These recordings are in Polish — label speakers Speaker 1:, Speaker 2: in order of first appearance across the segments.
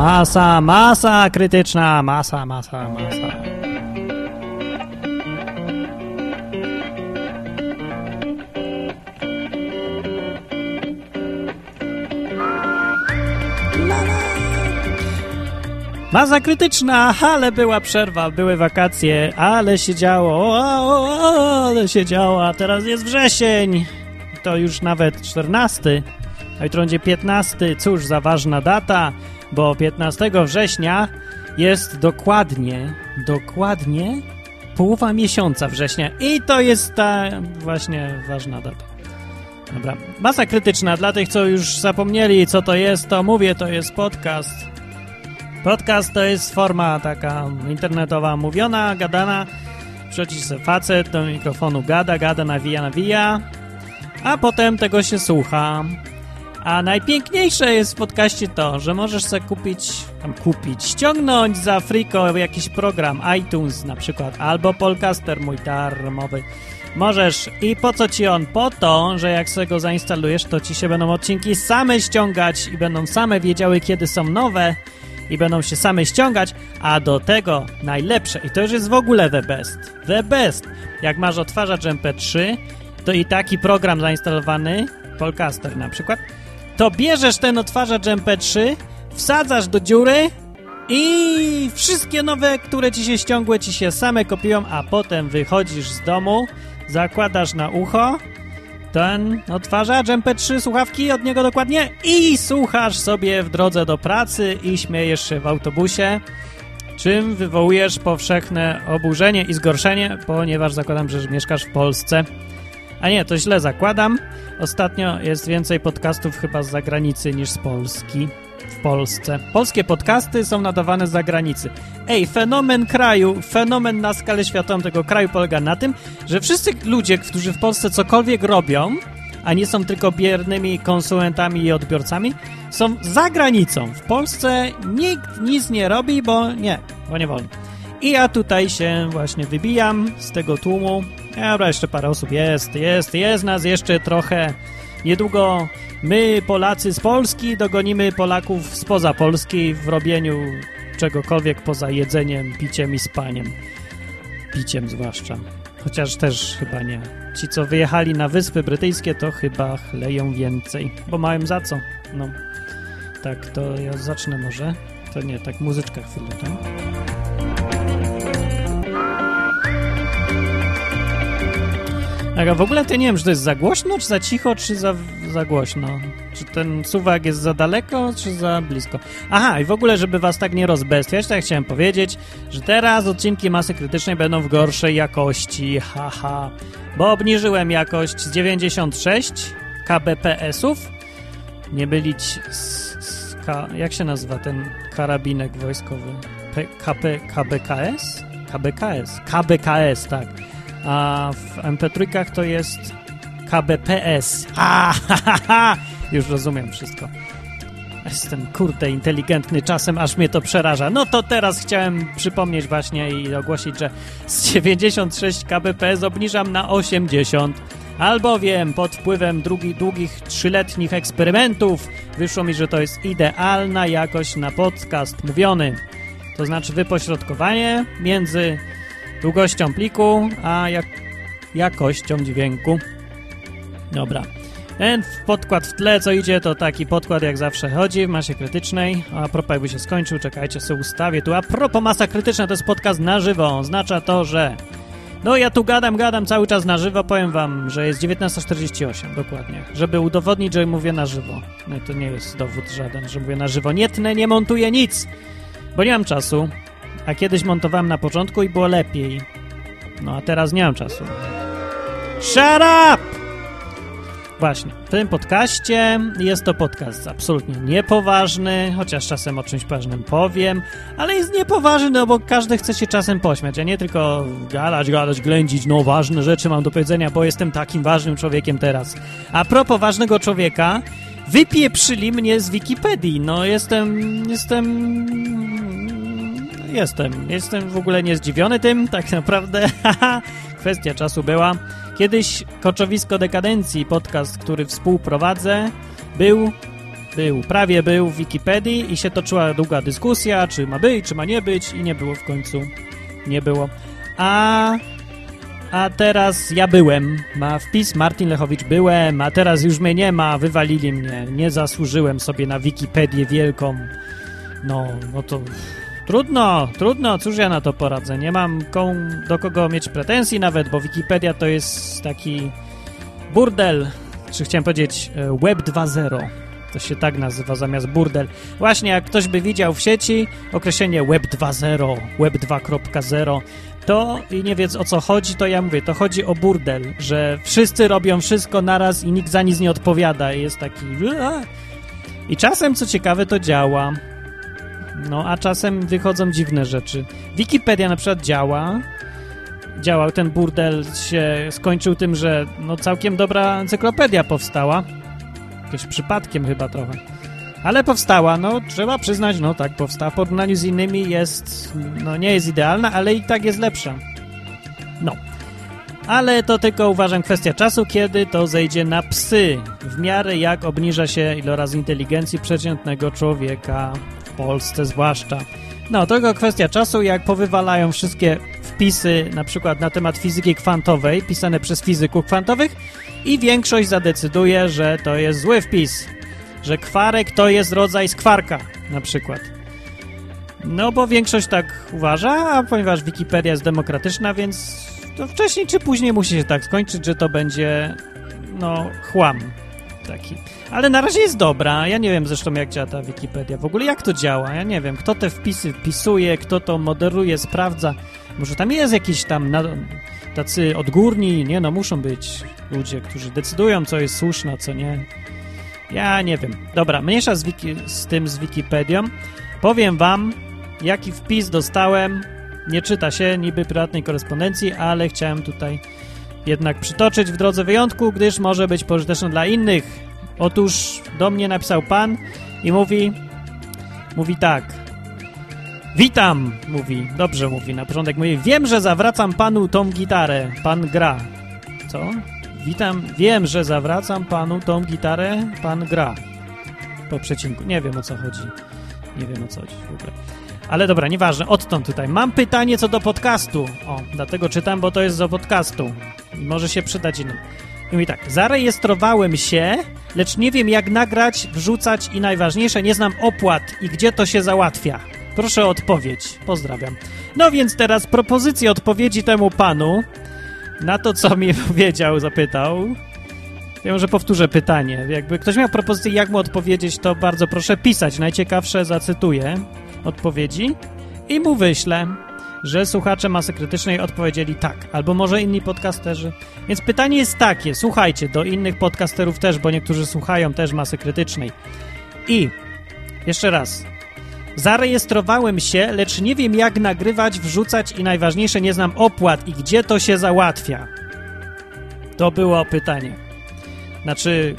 Speaker 1: masa, masa krytyczna, masa, masa, masa. Masa krytyczna, ale była przerwa, były wakacje, ale się działo, o, o, o, ale się działo, a teraz jest wrzesień. To już nawet 14, a jutro będzie 15. Cóż za ważna data, bo 15 września jest dokładnie, dokładnie połowa miesiąca września i to jest ta właśnie ważna data. Dobra, masa krytyczna, dla tych, co już zapomnieli, co to jest, to mówię, to jest podcast Podcast to jest forma taka internetowa, mówiona, gadana. Przychodzi sobie facet do mikrofonu, gada, gada, nawija, nawija, a potem tego się słucha. A najpiękniejsze jest w podcaście to, że możesz sobie kupić, tam kupić, ściągnąć za friko jakiś program, iTunes na przykład, albo Polcaster mój darmowy. Możesz. I po co ci on? Po to, że jak sobie go zainstalujesz, to ci się będą odcinki same ściągać i będą same wiedziały, kiedy są nowe i będą się same ściągać, a do tego najlepsze, i to już jest w ogóle the best, the best, jak masz odtwarzacz MP3, to i taki program zainstalowany, Polcaster na przykład, to bierzesz ten odtwarzacz MP3, wsadzasz do dziury i wszystkie nowe, które ci się ściągły, ci się same kopiują, a potem wychodzisz z domu, zakładasz na ucho ten odtwarzacz MP3 słuchawki od niego dokładnie i słuchasz sobie w drodze do pracy i śmiejesz się w autobusie, czym wywołujesz powszechne oburzenie i zgorszenie, ponieważ zakładam, że mieszkasz w Polsce. A nie, to źle zakładam. Ostatnio jest więcej podcastów chyba z zagranicy niż z Polski. W Polsce. Polskie podcasty są nadawane z zagranicy. Ej, fenomen kraju, fenomen na skalę światową tego kraju polega na tym, że wszyscy ludzie, którzy w Polsce cokolwiek robią, a nie są tylko biernymi konsumentami i odbiorcami, są za granicą. W Polsce nikt nic nie robi, bo nie, bo nie wolno. I ja tutaj się właśnie wybijam z tego tłumu. Dobra, jeszcze parę osób jest, jest, jest nas jeszcze trochę. Niedługo my, Polacy z Polski, dogonimy Polaków spoza Polski w robieniu czegokolwiek poza jedzeniem, piciem i spaniem. Piciem zwłaszcza. Chociaż też chyba nie. Ci, co wyjechali na Wyspy Brytyjskie, to chyba chleją więcej, bo mają za co. No, tak, to ja zacznę może. To nie, tak muzyczka chwilę, tak? A w ogóle to nie wiem, czy to jest za głośno, czy za cicho, czy za, za głośno. Czy ten suwak jest za daleko, czy za blisko. Aha, i w ogóle, żeby was tak nie rozbestwiać, ja chciałem powiedzieć, że teraz odcinki masy krytycznej będą w gorszej jakości, haha. Bo obniżyłem jakość z 96 kbps-ów. Nie bylić z, z jak się nazywa ten karabinek wojskowy? P, KP, KBKS? KBKS. KBKS, tak a w MP3 to jest KBPS. A, ha, ha, ha. Już rozumiem wszystko. Jestem kurde inteligentny czasem, aż mnie to przeraża. No to teraz chciałem przypomnieć właśnie i ogłosić, że z 96 kbps obniżam na 80. Albowiem pod wpływem drugi, długich trzyletnich eksperymentów wyszło mi, że to jest idealna jakość na podcast mówiony. To znaczy wypośrodkowanie między długością pliku, a jak, jakością dźwięku. Dobra. Ten podkład w tle, co idzie, to taki podkład jak zawsze chodzi w masie krytycznej. A propos jakby się skończył, czekajcie, sobie ustawię tu. A propos masa krytyczna to jest podcast na żywo. Oznacza to, że... No ja tu gadam, gadam cały czas na żywo. Powiem wam, że jest 19.48, dokładnie. Żeby udowodnić, że mówię na żywo. No to nie jest dowód żaden, że mówię na żywo. Nie tnę, nie montuję nic, bo nie mam czasu. A kiedyś montowałem na początku i było lepiej. No a teraz nie mam czasu. Shut up! Właśnie, w tym podcaście jest to podcast absolutnie niepoważny, chociaż czasem o czymś poważnym powiem, ale jest niepoważny, no bo każdy chce się czasem pośmiać, a nie tylko gadać, gadać, ględzić, no ważne rzeczy mam do powiedzenia, bo jestem takim ważnym człowiekiem teraz. A propos ważnego człowieka, wypieprzyli mnie z Wikipedii, no jestem, jestem jestem. Jestem w ogóle niezdziwiony tym, tak naprawdę. Kwestia czasu była. Kiedyś Koczowisko Dekadencji, podcast, który współprowadzę, był Był, prawie był w Wikipedii i się toczyła długa dyskusja, czy ma być, czy ma nie być i nie było w końcu. Nie było. A a teraz ja byłem. Ma wpis Martin Lechowicz byłem, a teraz już mnie nie ma, wywalili mnie. Nie zasłużyłem sobie na Wikipedię wielką. No, no to trudno, trudno, cóż ja na to poradzę. Nie mam do kogo mieć pretensji nawet, bo Wikipedia to jest taki burdel, czy chciałem powiedzieć e, Web 2.0. To się tak nazywa zamiast burdel. Właśnie jak ktoś by widział w sieci określenie Web 2.0, Web 2.0, to i nie wie o co chodzi, to ja mówię, to chodzi o burdel, że wszyscy robią wszystko naraz i nikt za nic nie odpowiada i jest taki... I czasem, co ciekawe, to działa. No, a czasem wychodzą dziwne rzeczy. Wikipedia na przykład działa, działał ten burdel, się skończył tym, że no całkiem dobra encyklopedia powstała. Jakieś przypadkiem chyba trochę. Ale powstała, no trzeba przyznać, no tak powstała. W porównaniu z innymi jest, no nie jest idealna, ale i tak jest lepsza. No. Ale to tylko uważam kwestia czasu, kiedy to zejdzie na psy. W miarę jak obniża się iloraz inteligencji przeciętnego człowieka, Polsce zwłaszcza. No, tylko kwestia czasu, jak powywalają wszystkie wpisy, na przykład na temat fizyki kwantowej, pisane przez fizyków kwantowych i większość zadecyduje, że to jest zły wpis, że kwarek to jest rodzaj skwarka, na przykład. No, bo większość tak uważa, a ponieważ Wikipedia jest demokratyczna, więc to wcześniej czy później musi się tak skończyć, że to będzie, no, chłam taki. Ale na razie jest dobra. Ja nie wiem zresztą, jak działa ta Wikipedia. W ogóle jak to działa? Ja nie wiem. Kto te wpisy wpisuje, kto to moderuje, sprawdza. Może tam jest jakiś tam na, tacy odgórni, nie no, muszą być ludzie, którzy decydują, co jest słuszne, co nie. Ja nie wiem. Dobra, mniejsza z, wiki, z tym z Wikipedią. Powiem wam, jaki wpis dostałem. Nie czyta się niby prywatnej korespondencji, ale chciałem tutaj jednak przytoczyć w drodze wyjątku, gdyż może być pożyteczny dla innych. Otóż do mnie napisał pan i mówi, mówi tak. Witam, mówi, dobrze mówi, na początek mówi, wiem, że zawracam panu tą gitarę, pan gra. Co? Witam, wiem, że zawracam panu tą gitarę, pan gra. Po przecinku, nie wiem o co chodzi. Nie wiem o co chodzi w ogóle. Ale dobra, nieważne, odtąd tutaj. Mam pytanie co do podcastu. O, dlatego czytam, bo to jest do podcastu. I może się przydać innym. I mówi tak, zarejestrowałem się, lecz nie wiem jak nagrać, wrzucać i najważniejsze, nie znam opłat i gdzie to się załatwia. Proszę o odpowiedź. Pozdrawiam. No więc teraz propozycję odpowiedzi temu panu na to, co mi powiedział, zapytał. Ja może powtórzę pytanie. Jakby ktoś miał propozycję, jak mu odpowiedzieć, to bardzo proszę pisać. Najciekawsze zacytuję odpowiedzi i mu wyślę, że słuchacze masy krytycznej odpowiedzieli tak, albo może inni podcasterzy. Więc pytanie jest takie, słuchajcie, do innych podcasterów też, bo niektórzy słuchają też masy krytycznej. I jeszcze raz, Zarejestrowałem się, lecz nie wiem jak nagrywać, wrzucać i najważniejsze nie znam opłat i gdzie to się załatwia. To było pytanie. Znaczy,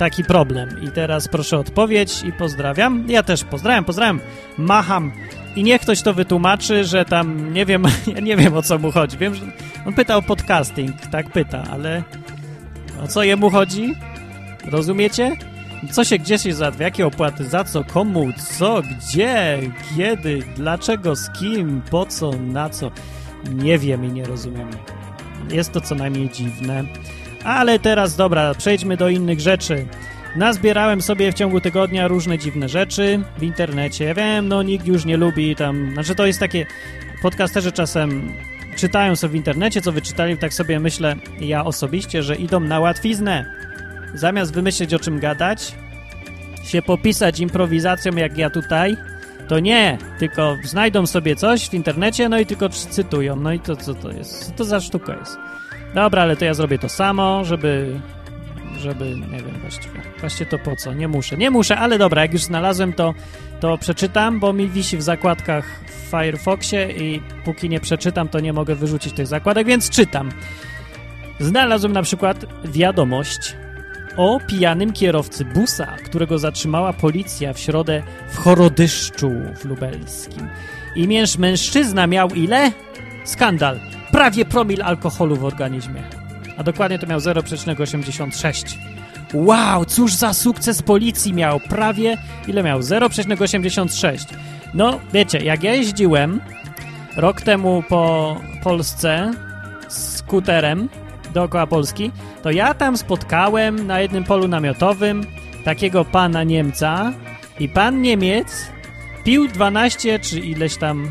Speaker 1: taki problem. I teraz proszę odpowiedź i pozdrawiam. Ja też pozdrawiam, pozdrawiam. Macham. I niech ktoś to wytłumaczy, że tam, nie wiem, ja nie wiem o co mu chodzi. Wiem, że on pyta o podcasting, tak pyta, ale o co jemu chodzi? Rozumiecie? Co się, gdzie się załatwia, jakie opłaty, za co, komu, co, gdzie, kiedy, dlaczego, z kim, po co, na co. Nie wiem i nie rozumiem. Jest to co najmniej dziwne. Ale teraz, dobra, przejdźmy do innych rzeczy. Nazbierałem sobie w ciągu tygodnia różne dziwne rzeczy w internecie. Ja wiem, no nikt już nie lubi tam... Znaczy to jest takie... Podcasterzy czasem czytają sobie w internecie, co wyczytali, tak sobie myślę ja osobiście, że idą na łatwiznę zamiast wymyśleć o czym gadać, się popisać improwizacją jak ja tutaj, to nie, tylko znajdą sobie coś w internecie, no i tylko cytują. No i to co to jest? Co to za sztuka jest? Dobra, ale to ja zrobię to samo, żeby żeby, nie wiem właściwie. Właściwie to po co? Nie muszę. Nie muszę, ale dobra, jak już znalazłem to, to przeczytam, bo mi wisi w zakładkach w Firefoxie i póki nie przeczytam, to nie mogę wyrzucić tych zakładek, więc czytam. Znalazłem na przykład wiadomość o pijanym kierowcy busa, którego zatrzymała policja w środę w Chorodyszczu w Lubelskim. Imięż mężczyzna miał ile? Skandal. Prawie promil alkoholu w organizmie. A dokładnie to miał 0,86. Wow, cóż za sukces policji miał. Prawie, ile miał? 0,86. No, wiecie, jak ja jeździłem rok temu po Polsce skuterem dookoła Polski, to ja tam spotkałem na jednym polu namiotowym takiego pana Niemca i pan Niemiec pił 12 czy ileś tam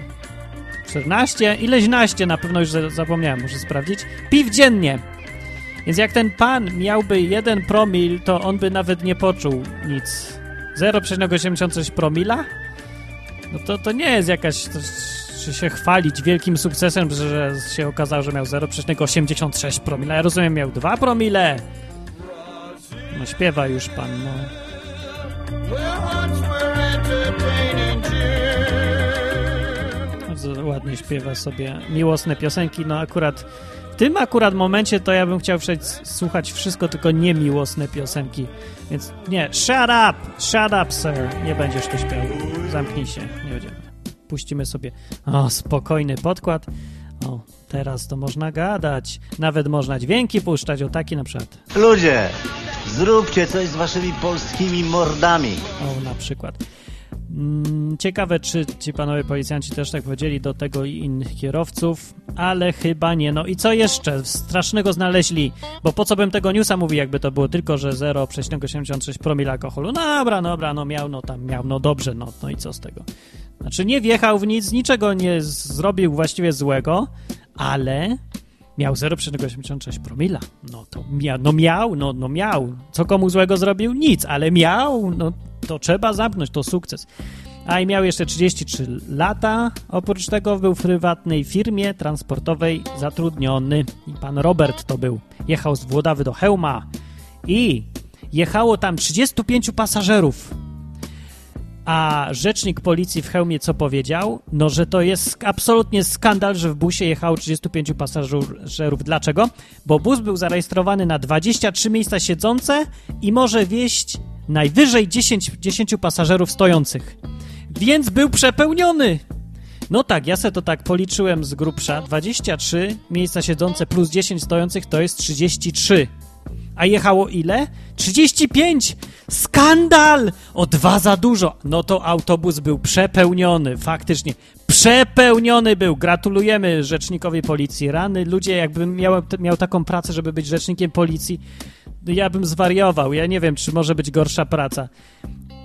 Speaker 1: 14, ileś naście na pewno już zapomniałem, muszę sprawdzić, piw dziennie. Więc jak ten pan miałby jeden promil, to on by nawet nie poczuł nic. 0,86 promila? No to, to nie jest jakaś... To, czy się chwalić wielkim sukcesem, że się okazało, że miał 0,86 promila. Ja rozumiem, miał 2 promile. No śpiewa już pan, no. Bardzo ładnie śpiewa sobie miłosne piosenki, no akurat w tym akurat momencie to ja bym chciał słuchać wszystko, tylko nie miłosne piosenki. Więc nie, shut up, shut up, sir. Nie będziesz tu śpiewał. Zamknij się, nie będziemy. Puścimy sobie, o, spokojny podkład. O, teraz to można gadać. Nawet można dźwięki puszczać, o taki na przykład.
Speaker 2: Ludzie, zróbcie coś z waszymi polskimi mordami.
Speaker 1: O, na przykład. Mm, ciekawe, czy ci panowie policjanci też tak powiedzieli do tego i innych kierowców, ale chyba nie. No i co jeszcze strasznego znaleźli? Bo po co bym tego newsa mówił, jakby to było tylko, że 0,86 promil alkoholu? No dobra, dobra, no miał, no tam miał, no dobrze, no, no i co z tego? Znaczy nie wjechał w nic, niczego nie zrobił właściwie złego, ale miał 0,86 promila. No to mia no miał, no, no miał. Co komu złego zrobił? Nic, ale miał, no to trzeba zamknąć, to sukces. A i miał jeszcze 33 lata. Oprócz tego był w prywatnej firmie transportowej zatrudniony. I pan Robert to był. Jechał z Włodawy do Hełma i jechało tam 35 pasażerów. A rzecznik policji w hełmie co powiedział? No, że to jest absolutnie skandal, że w busie jechało 35 pasażerów. Dlaczego? Bo bus był zarejestrowany na 23 miejsca siedzące i może wieść najwyżej 10, 10 pasażerów stojących. Więc był przepełniony. No tak, ja se to tak policzyłem z grubsza. 23 miejsca siedzące plus 10 stojących to jest 33. A jechało ile? 35! Skandal! O dwa za dużo. No to autobus był przepełniony, faktycznie. Przepełniony był. Gratulujemy rzecznikowi policji. Rany, ludzie, jakbym miał, miał taką pracę, żeby być rzecznikiem policji, ja bym zwariował. Ja nie wiem, czy może być gorsza praca.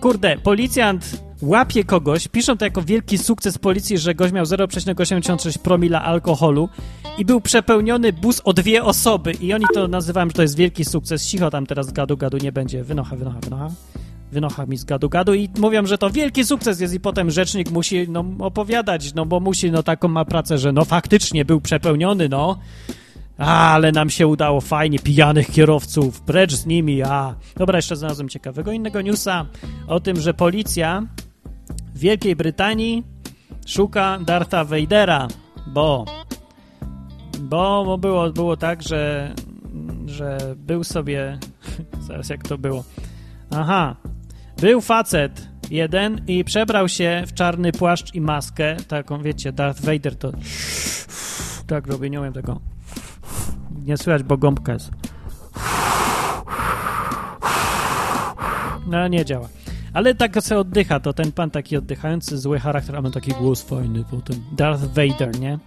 Speaker 1: Kurde, policjant łapie kogoś, piszą to jako wielki sukces policji, że gość miał 0,86 promila alkoholu i był przepełniony bus o dwie osoby i oni to nazywają, że to jest wielki sukces. Cicho tam teraz gadu gadu nie będzie. Wynocha, wynocha, wynocha. Wynocha mi z gadu gadu i mówią, że to wielki sukces jest i potem rzecznik musi no, opowiadać, no bo musi, no taką ma pracę, że no faktycznie był przepełniony, no. Ale nam się udało fajnie, pijanych kierowców, precz z nimi, a. Dobra, jeszcze znalazłem ciekawego innego newsa. O tym, że policja w Wielkiej Brytanii szuka Dartha Vadera, bo, bo było, było tak, że że był sobie zaraz jak to było. Aha, był facet jeden i przebrał się w czarny płaszcz i maskę, taką wiecie, Darth Vader to tak robię, nie umiem tego nie słychać, bo gąbka jest no nie działa ale tak sobie oddycha, to ten pan taki oddychający, zły charakter, a ma taki głos fajny potem. Darth Vader, nie?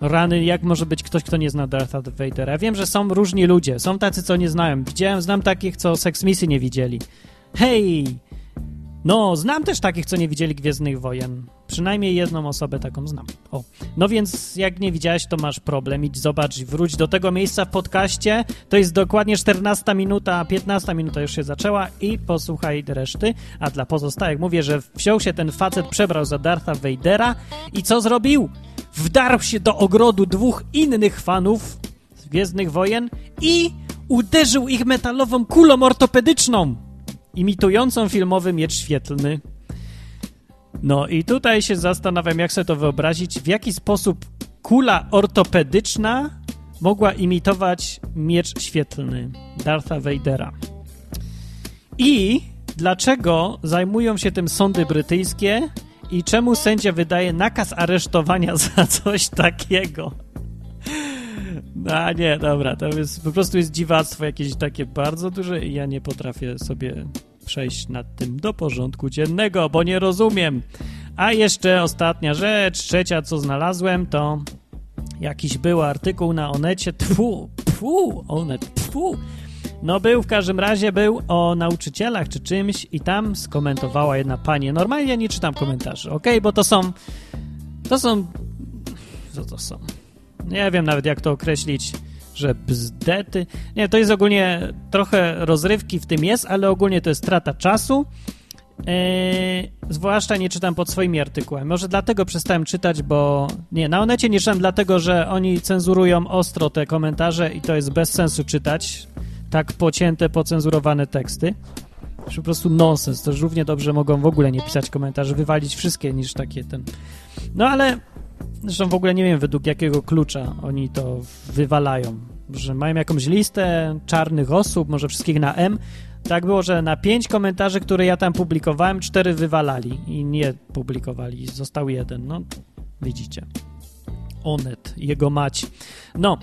Speaker 1: Rany, jak może być ktoś, kto nie zna Dartha Vadera? Ja wiem, że są różni ludzie, są tacy, co nie znają. Widziałem, znam takich, co Sex Missy nie widzieli. Hej! No, znam też takich, co nie widzieli Gwiezdnych Wojen. Przynajmniej jedną osobę taką znam. O. No więc jak nie widziałeś, to masz problem. Idź, zobacz wróć do tego miejsca w podcaście. To jest dokładnie 14 minuta, 15 minuta już się zaczęła i posłuchaj reszty. A dla pozostałych mówię, że wziął się ten facet, przebrał za Dartha Vadera i co zrobił? Wdarł się do ogrodu dwóch innych fanów Gwiezdnych Wojen i uderzył ich metalową kulą ortopedyczną imitującą filmowy miecz świetlny. No i tutaj się zastanawiam, jak sobie to wyobrazić, w jaki sposób kula ortopedyczna mogła imitować miecz świetlny Dartha Vadera. I dlaczego zajmują się tym sądy brytyjskie i czemu sędzia wydaje nakaz aresztowania za coś takiego? A nie, dobra, to jest, po prostu jest dziwactwo jakieś takie bardzo duże i ja nie potrafię sobie przejść nad tym do porządku dziennego, bo nie rozumiem. A jeszcze ostatnia rzecz, trzecia co znalazłem, to jakiś był artykuł na Onecie, tfu, tfu, Onet, tfu. No był, w każdym razie był o nauczycielach czy czymś i tam skomentowała jedna pani. Normalnie nie czytam komentarzy, ok? Bo to są, to są, co to są? Nie wiem nawet jak to określić, że bzdety. Nie, to jest ogólnie trochę rozrywki w tym jest, ale ogólnie to jest strata czasu. Yy, zwłaszcza nie czytam pod swoimi artykułami. Może dlatego przestałem czytać, bo nie, na Onecie nie czytam dlatego, że oni cenzurują ostro te komentarze i to jest bez sensu czytać tak pocięte, pocenzurowane teksty. Po prostu nonsens. To równie dobrze mogą w ogóle nie pisać komentarzy, wywalić wszystkie niż takie ten. No ale zresztą w ogóle nie wiem według jakiego klucza oni to wywalają. Że mają jakąś listę czarnych osób, może wszystkich na M, tak było, że na pięć komentarzy, które ja tam publikowałem, cztery wywalali i nie publikowali. Został jeden. No, widzicie. Onet, jego mać. No,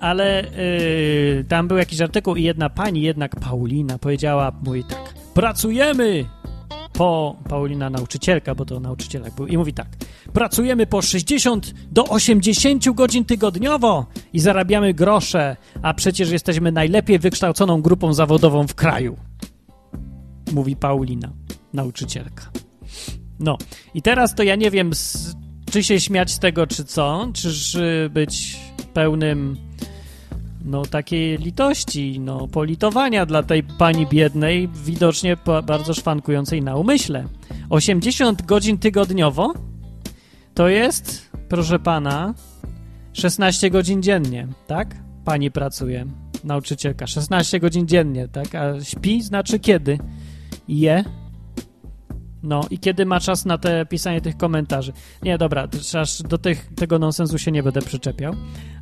Speaker 1: ale yy, tam był jakiś artykuł i jedna pani, jednak Paulina, powiedziała, mówi tak, pracujemy po, Paulina nauczycielka, bo to nauczycielek był, i mówi tak, pracujemy po 60 do 80 godzin tygodniowo i zarabiamy grosze, a przecież jesteśmy najlepiej wykształconą grupą zawodową w kraju. Mówi Paulina, nauczycielka. No, i teraz to ja nie wiem, czy się śmiać z tego, czy co, czy być pełnym no takiej litości, no politowania dla tej pani biednej, widocznie bardzo szwankującej na umyśle. 80 godzin tygodniowo to jest, proszę pana, 16 godzin dziennie, tak? Pani pracuje, nauczycielka, 16 godzin dziennie, tak? A śpi znaczy kiedy? Je? No i kiedy ma czas na te pisanie tych komentarzy? Nie, dobra, aż do tych, tego nonsensu się nie będę przyczepiał.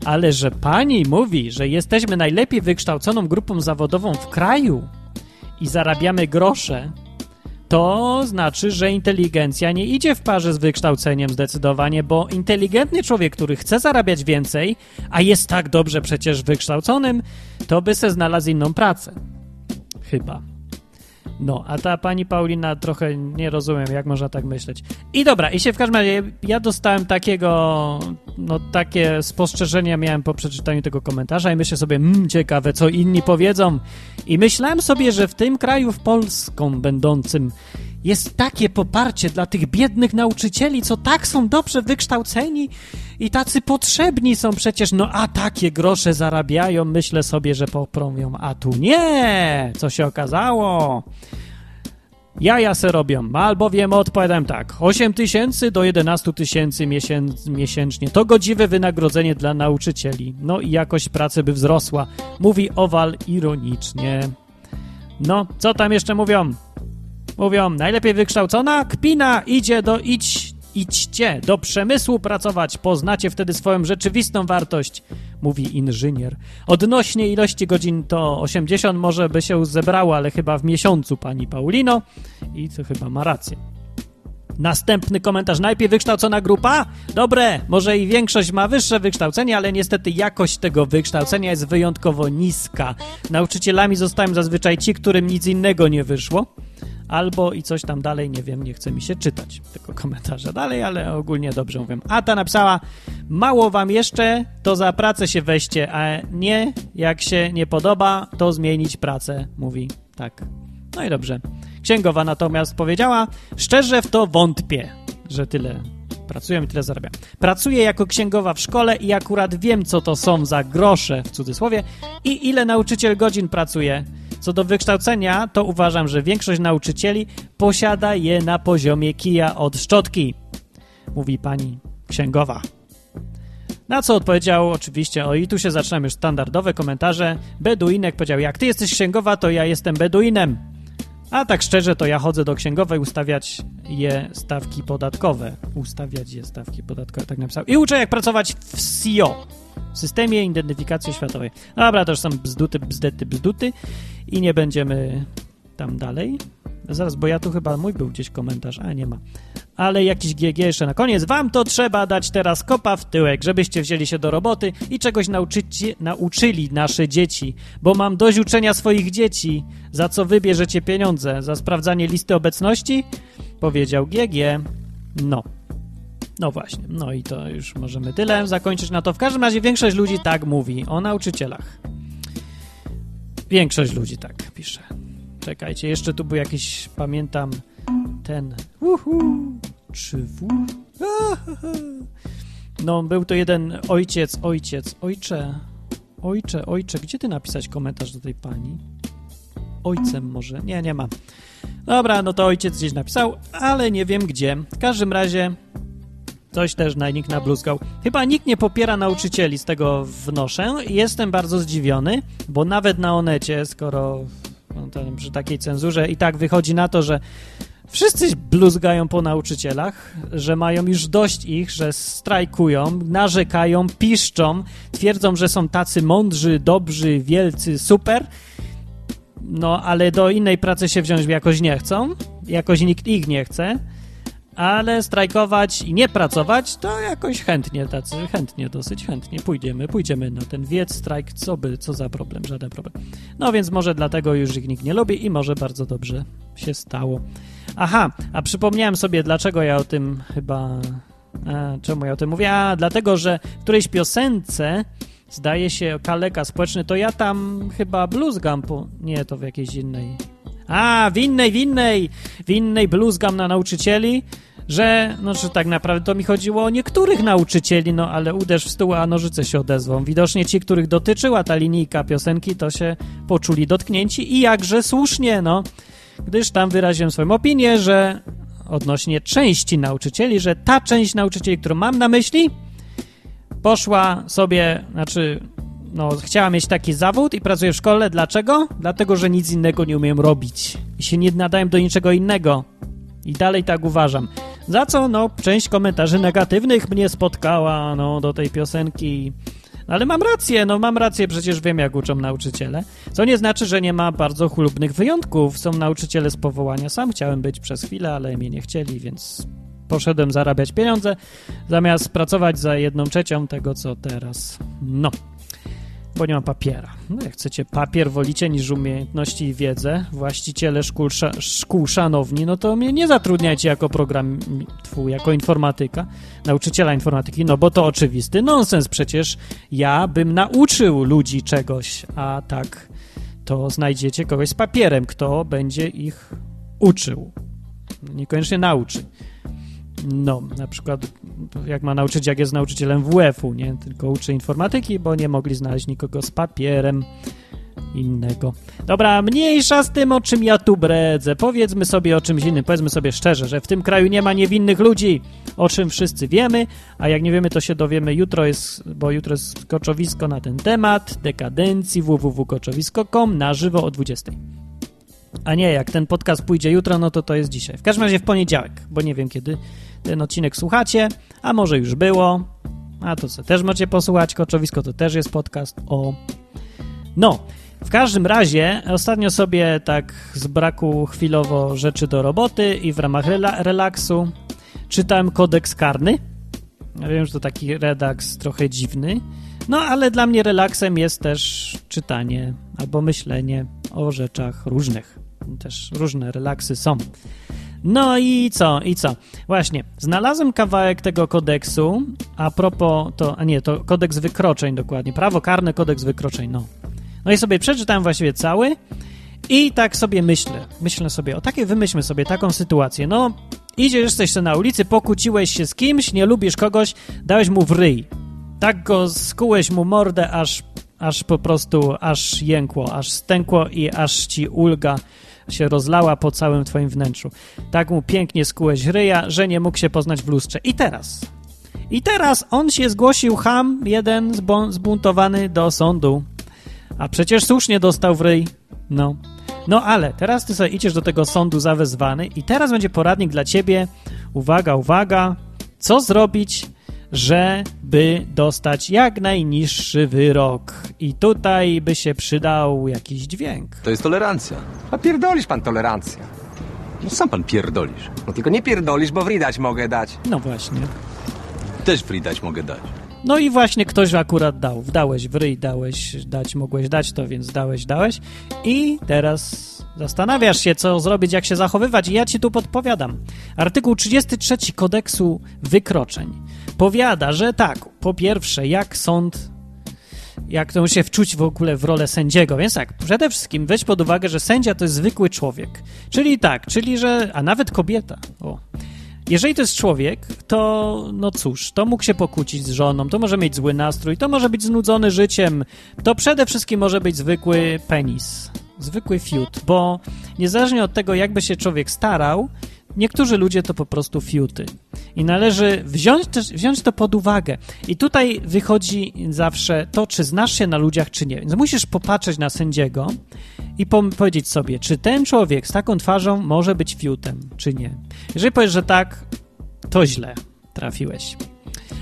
Speaker 1: Ale że pani mówi, że jesteśmy najlepiej wykształconą grupą zawodową w kraju i zarabiamy grosze, to znaczy, że inteligencja nie idzie w parze z wykształceniem zdecydowanie, bo inteligentny człowiek, który chce zarabiać więcej, a jest tak dobrze przecież wykształconym, to by se znalazł inną pracę. Chyba. No, a ta pani Paulina trochę nie rozumiem, jak można tak myśleć. I dobra, i się w każdym razie ja dostałem takiego, no takie spostrzeżenia miałem po przeczytaniu tego komentarza i myślę sobie, mmm, ciekawe, co inni powiedzą. I myślałem sobie, że w tym kraju, w Polską będącym, jest takie poparcie dla tych biednych nauczycieli, co tak są dobrze wykształceni i tacy potrzebni są przecież, no a takie grosze zarabiają, myślę sobie, że popromią, a tu nie! Co się okazało? Jaja se robią, albowiem odpowiadam tak, 8 tysięcy do 11 tysięcy miesięcznie to godziwe wynagrodzenie dla nauczycieli. No i jakość pracy by wzrosła, mówi Owal ironicznie. No, co tam jeszcze mówią? Mówią, najlepiej wykształcona kpina idzie do, idź, idźcie do przemysłu pracować, poznacie wtedy swoją rzeczywistą wartość, mówi inżynier. Odnośnie ilości godzin to 80 może by się zebrało, ale chyba w miesiącu, pani Paulino. I to chyba ma rację. Następny komentarz. Najpierw wykształcona grupa? Dobre, może i większość ma wyższe wykształcenie, ale niestety jakość tego wykształcenia jest wyjątkowo niska. Nauczycielami zostają zazwyczaj ci, którym nic innego nie wyszło albo i coś tam dalej, nie wiem, nie chce mi się czytać tego komentarza dalej, ale ogólnie dobrze mówię. Ata napisała, mało wam jeszcze, to za pracę się weźcie, a nie, jak się nie podoba, to zmienić pracę, mówi tak. No i dobrze. Księgowa natomiast powiedziała, szczerze w to wątpię, że tyle pracuję i tyle zarabiam. Pracuję jako księgowa w szkole i akurat wiem, co to są za grosze, w cudzysłowie, i ile nauczyciel godzin pracuje. Co do wykształcenia, to uważam, że większość nauczycieli posiada je na poziomie kija od szczotki, mówi pani księgowa. Na co odpowiedział oczywiście, o i tu się zaczynają już standardowe komentarze. Beduinek powiedział, jak ty jesteś księgowa, to ja jestem Beduinem. A tak szczerze, to ja chodzę do księgowej ustawiać je stawki podatkowe. Ustawiać je stawki podatkowe, tak napisał. I uczę, jak pracować w SEO, w Systemie Identyfikacji Światowej. Dobra, to już są bzduty, bzdety, bzduty i nie będziemy tam dalej. Zaraz, bo ja tu chyba mój był gdzieś komentarz, a nie ma. ale jakiś GG jeszcze na koniec. Wam to trzeba dać teraz kopa w tyłek, żebyście wzięli się do roboty i czegoś nauczycie, nauczyli nasze dzieci, bo mam dość uczenia swoich dzieci. Za co wybierzecie pieniądze? Za sprawdzanie listy obecności? Powiedział GG. No. No właśnie, no i to już możemy tyle zakończyć na to. W każdym razie większość ludzi tak mówi o nauczycielach. Większość ludzi tak pisze. Czekajcie, jeszcze tu był jakiś, pamiętam, ten. Uhu, czy w. No, był to jeden ojciec, ojciec, ojcze, ojcze, ojcze. Gdzie ty napisać komentarz do tej pani? Ojcem może? Nie, nie ma. Dobra, no to ojciec gdzieś napisał, ale nie wiem gdzie. W każdym razie coś też na nikt nabluzgał. Chyba nikt nie popiera nauczycieli, z tego wnoszę. Jestem bardzo zdziwiony, bo nawet na Onecie, skoro no, przy takiej cenzurze i tak wychodzi na to, że Wszyscy bluzgają po nauczycielach, że mają już dość ich, że strajkują, narzekają, piszczą, twierdzą, że są tacy mądrzy, dobrzy, wielcy, super, no ale do innej pracy się wziąć jakoś nie chcą, jakoś nikt ich nie chce, ale strajkować i nie pracować to jakoś chętnie, tacy chętnie, dosyć chętnie pójdziemy, pójdziemy na ten wiec, strajk, co by, co za problem, żaden problem. No więc może dlatego już ich nikt nie lubi i może bardzo dobrze się stało. Aha, a przypomniałem sobie, dlaczego ja o tym chyba. A, czemu ja o tym mówię? A, dlatego, że w którejś piosence zdaje się kaleka społeczny, to ja tam chyba bluzgam po. Nie, to w jakiejś innej. A, w innej, w innej, innej bluzgam na nauczycieli, że, no, że tak naprawdę to mi chodziło o niektórych nauczycieli, no ale uderz w stół, a nożyce się odezwą. Widocznie ci, których dotyczyła ta linijka piosenki, to się poczuli dotknięci i jakże słusznie, no gdyż tam wyraziłem swoją opinię, że odnośnie części nauczycieli, że ta część nauczycieli, którą mam na myśli, poszła sobie, znaczy, no, chciała mieć taki zawód i pracuje w szkole. Dlaczego? Dlatego, że nic innego nie umiem robić i się nie nadają do niczego innego. I dalej tak uważam. Za co, no, część komentarzy negatywnych mnie spotkała, no, do tej piosenki ale mam rację, no mam rację, przecież wiem, jak uczą nauczyciele. Co nie znaczy, że nie ma bardzo chlubnych wyjątków. Są nauczyciele z powołania. Sam chciałem być przez chwilę, ale mnie nie chcieli, więc poszedłem zarabiać pieniądze, zamiast pracować za jedną trzecią tego, co teraz. No bo nie ma papiera. No jak chcecie papier wolicie niż umiejętności i wiedzę, właściciele szkół, szkół szanowni, no to mnie nie zatrudniajcie jako program, jako informatyka, nauczyciela informatyki, no bo to oczywisty nonsens. Przecież ja bym nauczył ludzi czegoś, a tak to znajdziecie kogoś z papierem, kto będzie ich uczył. Niekoniecznie nauczy. No, na przykład jak ma nauczyć, jak jest nauczycielem WF-u, nie? Tylko uczy informatyki, bo nie mogli znaleźć nikogo z papierem innego. Dobra, mniejsza z tym, o czym ja tu bredzę. Powiedzmy sobie o czymś innym. Powiedzmy sobie szczerze, że w tym kraju nie ma niewinnych ludzi, o czym wszyscy wiemy, a jak nie wiemy, to się dowiemy jutro, jest, bo jutro jest koczowisko na ten temat, dekadencji, www.koczowisko.com na żywo o 20. A nie, jak ten podcast pójdzie jutro, no to to jest dzisiaj. W każdym razie w poniedziałek, bo nie wiem kiedy ten odcinek słuchacie, a może już było, a to co, też macie posłuchać, Koczowisko to też jest podcast o... No, w każdym razie ostatnio sobie tak z braku chwilowo rzeczy do roboty i w ramach rela relaksu czytałem kodeks karny. Ja wiem, że to taki redaks trochę dziwny, no ale dla mnie relaksem jest też czytanie albo myślenie o rzeczach różnych. Też różne relaksy są. No i co, i co? Właśnie, znalazłem kawałek tego kodeksu, a propos, to, a nie, to kodeks wykroczeń dokładnie, prawo karne, kodeks wykroczeń, no. No i sobie przeczytałem właściwie cały i tak sobie myślę, myślę sobie, o takie wymyślmy sobie taką sytuację, no idziesz, jesteś na ulicy, pokłóciłeś się z kimś, nie lubisz kogoś, dałeś mu w ryj, tak go skułeś mu mordę, aż, aż po prostu, aż jękło, aż stękło i aż ci ulga się rozlała po całym twoim wnętrzu. Tak mu pięknie skułeś ryja, że nie mógł się poznać w lustrze. I teraz... I teraz on się zgłosił, ham, jeden zbuntowany do sądu. A przecież słusznie dostał w ryj. No. No ale teraz ty sobie idziesz do tego sądu zawezwany i teraz będzie poradnik dla ciebie. Uwaga, uwaga. Co zrobić, żeby dostać jak najniższy wyrok. I tutaj by się przydał jakiś dźwięk.
Speaker 3: To jest tolerancja. A pierdolisz pan tolerancję. No sam pan pierdolisz.
Speaker 4: No tylko nie pierdolisz, bo wridać mogę dać.
Speaker 1: No właśnie.
Speaker 3: Też free dać mogę dać.
Speaker 1: No i właśnie ktoś akurat dał. Dałeś w ryj, dałeś dać, mogłeś dać to, więc dałeś, dałeś. I teraz zastanawiasz się, co zrobić, jak się zachowywać. I ja ci tu podpowiadam. Artykuł 33 kodeksu wykroczeń powiada, że tak, po pierwsze, jak sąd jak to się wczuć w ogóle w rolę sędziego. Więc tak, przede wszystkim weź pod uwagę, że sędzia to jest zwykły człowiek. Czyli tak, czyli że, a nawet kobieta. O. Jeżeli to jest człowiek, to no cóż, to mógł się pokłócić z żoną, to może mieć zły nastrój, to może być znudzony życiem, to przede wszystkim może być zwykły penis, zwykły fiut, bo niezależnie od tego, jakby się człowiek starał, Niektórzy ludzie to po prostu fiuty. I należy wziąć, też, wziąć to pod uwagę. I tutaj wychodzi zawsze to, czy znasz się na ludziach, czy nie. Więc musisz popatrzeć na sędziego i powiedzieć sobie, czy ten człowiek z taką twarzą może być fiutem, czy nie. Jeżeli powiesz, że tak, to źle trafiłeś.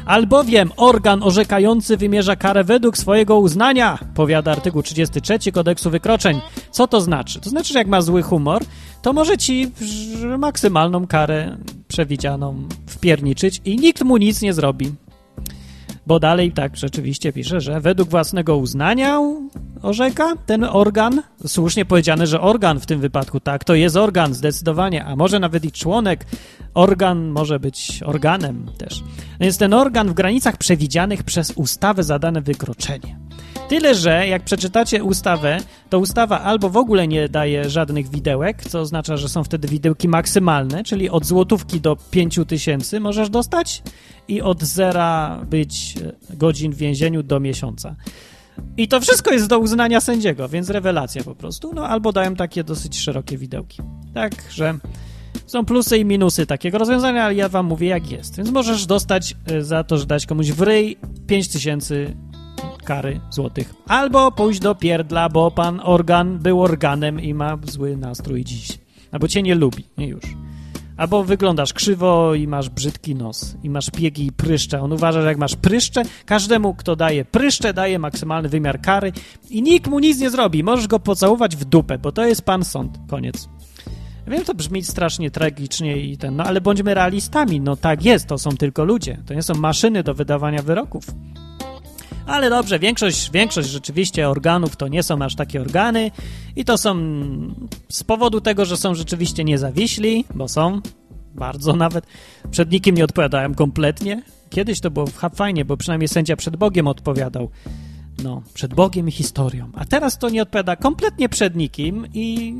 Speaker 1: Albowiem organ orzekający wymierza karę według swojego uznania, powiada artykuł 33 kodeksu wykroczeń. Co to znaczy? To znaczy, że jak ma zły humor, to może ci maksymalną karę przewidzianą wpierniczyć i nikt mu nic nie zrobi. Bo dalej tak rzeczywiście pisze, że według własnego uznania orzeka ten organ, słusznie powiedziane, że organ w tym wypadku, tak, to jest organ zdecydowanie, a może nawet i członek, organ może być organem też. Więc ten organ w granicach przewidzianych przez ustawę zadane wykroczenie. Tyle, że jak przeczytacie ustawę, to ustawa albo w ogóle nie daje żadnych widełek, co oznacza, że są wtedy widełki maksymalne, czyli od złotówki do 5 tysięcy możesz dostać i od zera być e, godzin w więzieniu do miesiąca. I to wszystko jest do uznania sędziego, więc rewelacja po prostu. No albo dają takie dosyć szerokie widełki. Także są plusy i minusy takiego rozwiązania, ale ja wam mówię jak jest. Więc możesz dostać e, za to, że dać komuś w ryj 5 tysięcy kary złotych. Albo pójść do pierdla, bo pan organ był organem i ma zły nastrój dziś. Albo cię nie lubi, nie już. Albo wyglądasz krzywo i masz brzydki nos, i masz piegi i pryszcze. On uważa, że jak masz pryszcze, każdemu, kto daje pryszcze, daje maksymalny wymiar kary i nikt mu nic nie zrobi. Możesz go pocałować w dupę, bo to jest pan sąd. Koniec. wiem, to brzmi strasznie tragicznie i ten, no ale bądźmy realistami. No tak jest, to są tylko ludzie. To nie są maszyny do wydawania wyroków. Ale dobrze, większość, większość rzeczywiście organów to nie są aż takie organy i to są z powodu tego, że są rzeczywiście niezawiśli, bo są bardzo nawet, przed nikim nie odpowiadają kompletnie. Kiedyś to było fajnie, bo przynajmniej sędzia przed Bogiem odpowiadał. No, przed Bogiem i historią. A teraz to nie odpowiada kompletnie przed nikim i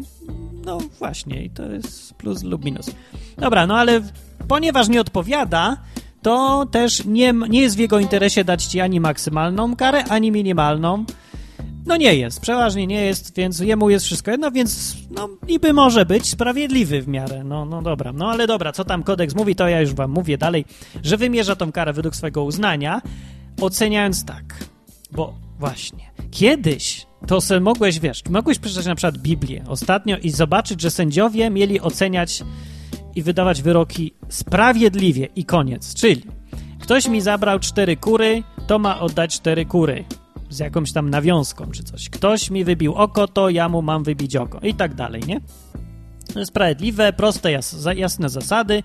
Speaker 1: no właśnie, i to jest plus lub minus. Dobra, no ale ponieważ nie odpowiada, to też nie, nie jest w jego interesie dać ci ani maksymalną karę, ani minimalną. No nie jest, przeważnie nie jest, więc jemu jest wszystko jedno, więc no niby może być sprawiedliwy w miarę. No, no dobra, no ale dobra, co tam kodeks mówi, to ja już wam mówię dalej, że wymierza tą karę według swojego uznania, oceniając tak, bo właśnie, kiedyś to se mogłeś, wiesz, mogłeś przeczytać na przykład Biblię ostatnio i zobaczyć, że sędziowie mieli oceniać i wydawać wyroki sprawiedliwie i koniec. Czyli ktoś mi zabrał cztery kury, to ma oddać cztery kury z jakąś tam nawiązką czy coś. Ktoś mi wybił oko, to ja mu mam wybić oko i tak dalej, nie? Sprawiedliwe, proste, jas jasne zasady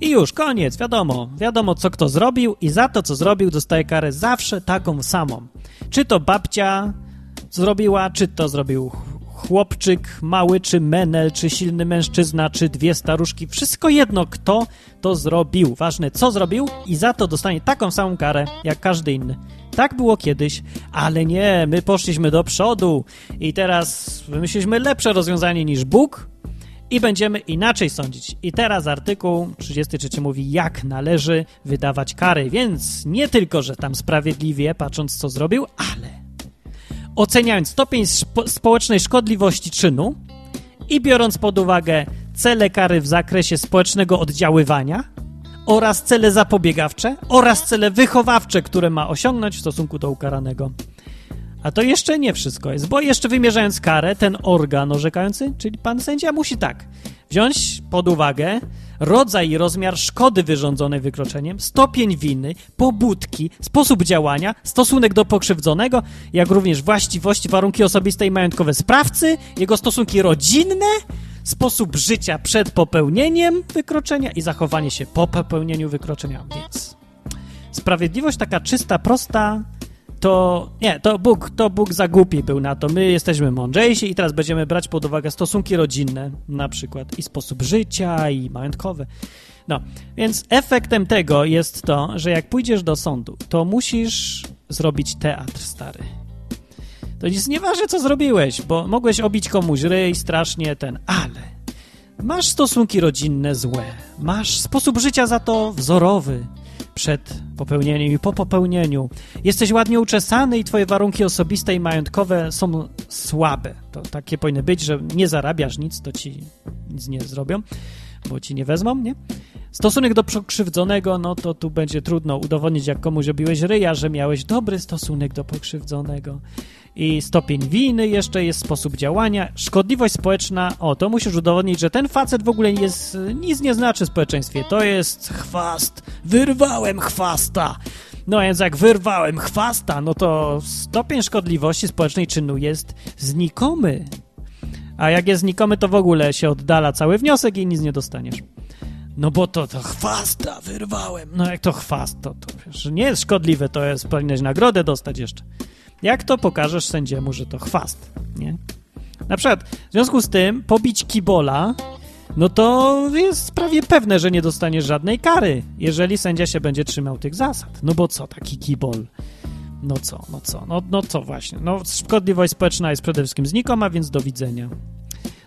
Speaker 1: i już, koniec, wiadomo. Wiadomo, co kto zrobił i za to, co zrobił, dostaje karę zawsze taką samą. Czy to babcia zrobiła, czy to zrobił chłopczyk, mały czy menel, czy silny mężczyzna, czy dwie staruszki, wszystko jedno, kto to zrobił. Ważne, co zrobił i za to dostanie taką samą karę, jak każdy inny. Tak było kiedyś, ale nie, my poszliśmy do przodu i teraz wymyśliliśmy lepsze rozwiązanie niż Bóg i będziemy inaczej sądzić. I teraz artykuł 33 mówi, jak należy wydawać kary, więc nie tylko, że tam sprawiedliwie, patrząc co zrobił, ale oceniając stopień społecznej szkodliwości czynu i biorąc pod uwagę cele kary w zakresie społecznego oddziaływania oraz cele zapobiegawcze oraz cele wychowawcze, które ma osiągnąć w stosunku do ukaranego. A to jeszcze nie wszystko jest, bo jeszcze wymierzając karę, ten organ orzekający, czyli pan sędzia, musi tak wziąć pod uwagę rodzaj i rozmiar szkody wyrządzonej wykroczeniem, stopień winy, pobudki, sposób działania, stosunek do pokrzywdzonego, jak również właściwości, warunki osobiste i majątkowe sprawcy, jego stosunki rodzinne, sposób życia przed popełnieniem wykroczenia i zachowanie się po popełnieniu wykroczenia. Więc sprawiedliwość taka czysta, prosta, to nie, to Bóg, to Bóg za głupi był na to. My jesteśmy mądrzejsi i teraz będziemy brać pod uwagę stosunki rodzinne na przykład i sposób życia i majątkowe. No, więc efektem tego jest to, że jak pójdziesz do sądu, to musisz zrobić teatr stary. To nic nieważne, co zrobiłeś, bo mogłeś obić komuś ryj strasznie ten, ale masz stosunki rodzinne złe, masz sposób życia za to wzorowy przed popełnieniem i po popełnieniu. Jesteś ładnie uczesany i twoje warunki osobiste i majątkowe są słabe. To takie powinny być, że nie zarabiasz nic, to ci nic nie zrobią, bo ci nie wezmą, nie? Stosunek do pokrzywdzonego, no to tu będzie trudno udowodnić, jak komuś robiłeś ryja, że miałeś dobry stosunek do pokrzywdzonego. I stopień winy jeszcze jest sposób działania. Szkodliwość społeczna, o, to musisz udowodnić, że ten facet w ogóle jest, nic nie znaczy w społeczeństwie. To jest chwast. Wyrwałem chwasta. No więc jak wyrwałem chwasta, no to stopień szkodliwości społecznej czynu jest znikomy. A jak jest znikomy, to w ogóle się oddala cały wniosek i nic nie dostaniesz. No bo to, to chwasta wyrwałem. No jak to chwast, to, to nie jest szkodliwe, to jest, powinieneś nagrodę dostać jeszcze. Jak to pokażesz sędziemu, że to chwast, nie? Na przykład, w związku z tym, pobić kibola, no to jest prawie pewne, że nie dostaniesz żadnej kary, jeżeli sędzia się będzie trzymał tych zasad. No bo co taki kibol? No co, no co, no, no co właśnie. No szkodliwość społeczna jest przede wszystkim znikoma, więc do widzenia.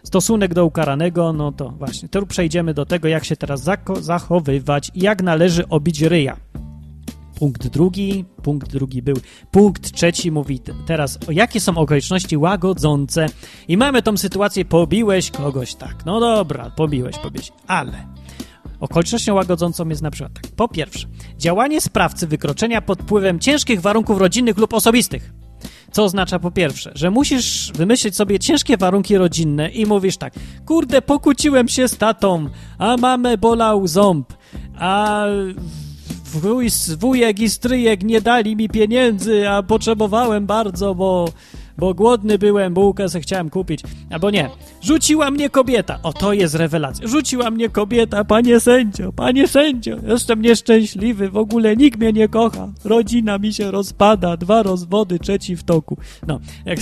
Speaker 1: Stosunek do ukaranego, no to właśnie. Tu przejdziemy do tego, jak się teraz zachowywać i jak należy obić ryja. Punkt drugi, punkt drugi był. Punkt trzeci mówi teraz, jakie są okoliczności łagodzące. I mamy tą sytuację, pobiłeś kogoś, tak. No dobra, pobiłeś, pobiłeś, ale okolicznością łagodzącą jest na przykład tak. Po pierwsze, działanie sprawcy wykroczenia pod wpływem ciężkich warunków rodzinnych lub osobistych. Co oznacza po pierwsze, że musisz wymyślić sobie ciężkie warunki rodzinne i mówisz tak, kurde, pokłóciłem się z tatą, a mamę bolał ząb, a wuj, wujek i stryjek nie dali mi pieniędzy, a potrzebowałem bardzo, bo, bo głodny byłem, bułkę se chciałem kupić. Albo nie, rzuciła mnie kobieta. O, to jest rewelacja. Rzuciła mnie kobieta, panie sędzio, panie sędzio. Jestem nieszczęśliwy, w ogóle nikt mnie nie kocha. Rodzina mi się rozpada, dwa rozwody, trzeci w toku. No, jak,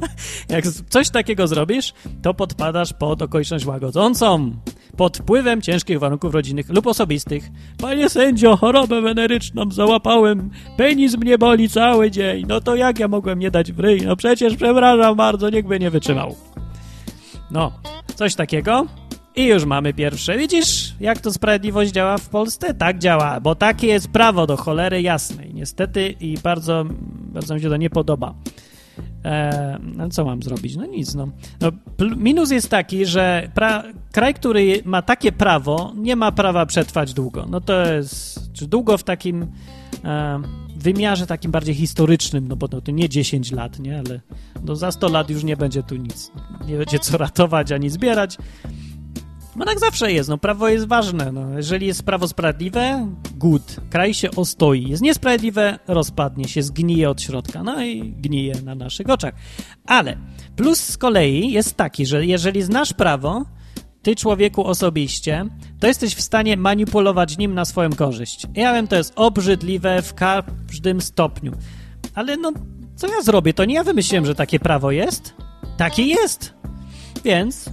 Speaker 1: jak coś takiego zrobisz, to podpadasz pod okoliczność łagodzącą pod wpływem ciężkich warunków rodzinnych lub osobistych. Panie sędzio, chorobę weneryczną załapałem, penis mnie boli cały dzień, no to jak ja mogłem nie dać w ryj? No przecież przepraszam bardzo, nikt by nie wytrzymał. No, coś takiego. I już mamy pierwsze. Widzisz, jak to sprawiedliwość działa w Polsce? Tak działa, bo takie jest prawo do cholery jasnej. Niestety i bardzo, bardzo mi się to nie podoba. E, no co mam zrobić? No nic, no. no minus jest taki, że kraj, który ma takie prawo, nie ma prawa przetrwać długo. No to jest, czy długo w takim e, wymiarze takim bardziej historycznym, no bo no, to nie 10 lat, nie, ale no za 100 lat już nie będzie tu nic, nie będzie co ratować ani zbierać. No tak zawsze jest, no prawo jest ważne, no. Jeżeli jest prawo sprawiedliwe, good, kraj się ostoi. Jest niesprawiedliwe, rozpadnie się, zgnije od środka, no i gnije na naszych oczach. Ale plus z kolei jest taki, że jeżeli znasz prawo, ty człowieku osobiście, to jesteś w stanie manipulować nim na swoją korzyść. Ja wiem, to jest obrzydliwe w każdym stopniu. Ale no, co ja zrobię? To nie ja wymyśliłem, że takie prawo jest. Takie jest. Więc